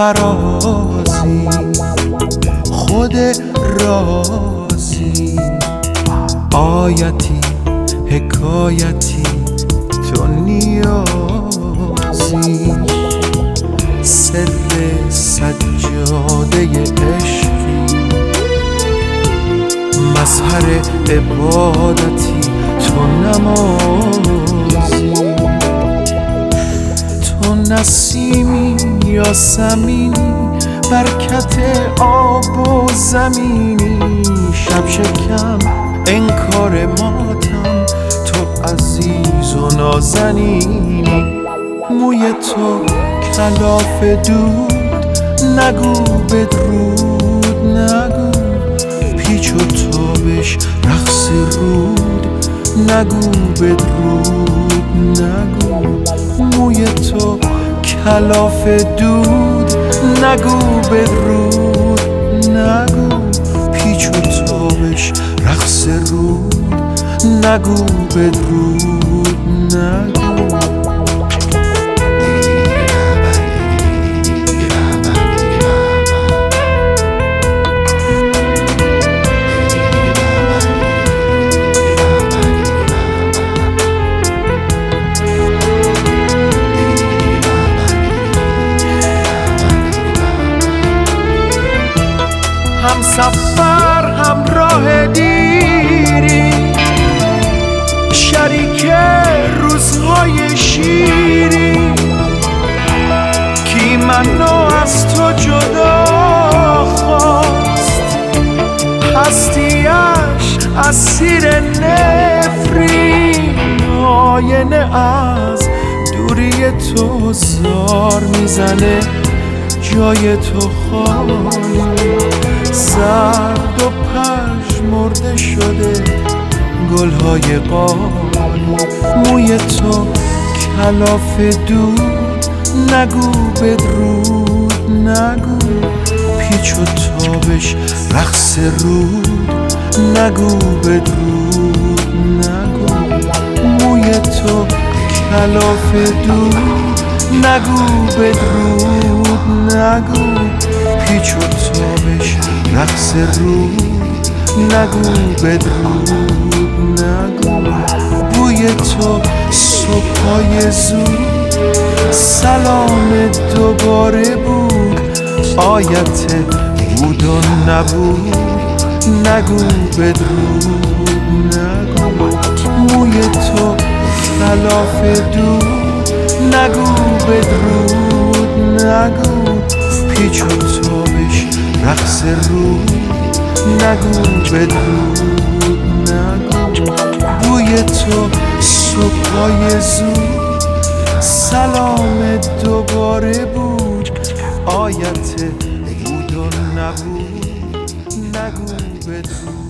فرازی. خود رازی. آیتی حکایتی تو نیازی. سر سجاده عشقی. مظهر عبادتی تو نمازی. یا سمینی برکت آب و زمینی. شب شکم انکار ماتم تو عزیز و نازنینی. موی تو کلاف دود نگو بدرود نگو. پیچ و تابش رقص رود نگو بدرود نگو. موی تو کلاف دود نگو بدرود نگو پیچ و تابش رقص رود. نگو بدرود نگو. هم سفر هم راه دیری. شریک روزهای شیری. کی منو از تو جدا خواست؟ هستیش اسیر نفرین. آینه از دوری تو زار می‌زنه جای تو خالی. سرد و پش مرده شده. گلهای قالی موی تو کلاف دود. نگو بدرود نگو پیچ و تابش رقص رود. نگو بدرود نگو موی تو کلاف دود. نگو بدرود. نگو پیچ و تابش رقص رود نگو بدرود نگو. بوی تو صبحای زود سلام دوباره بود. آیت بود و نبود. نگو بدرود نگو. موی تو خلاف دود نگو بدرود نگو پیچ و تابش رقص رود نگو بدرود نگو. بوی تو صبحای زود سلام دوباره بود. آیت بود و نبود. نگو بدرود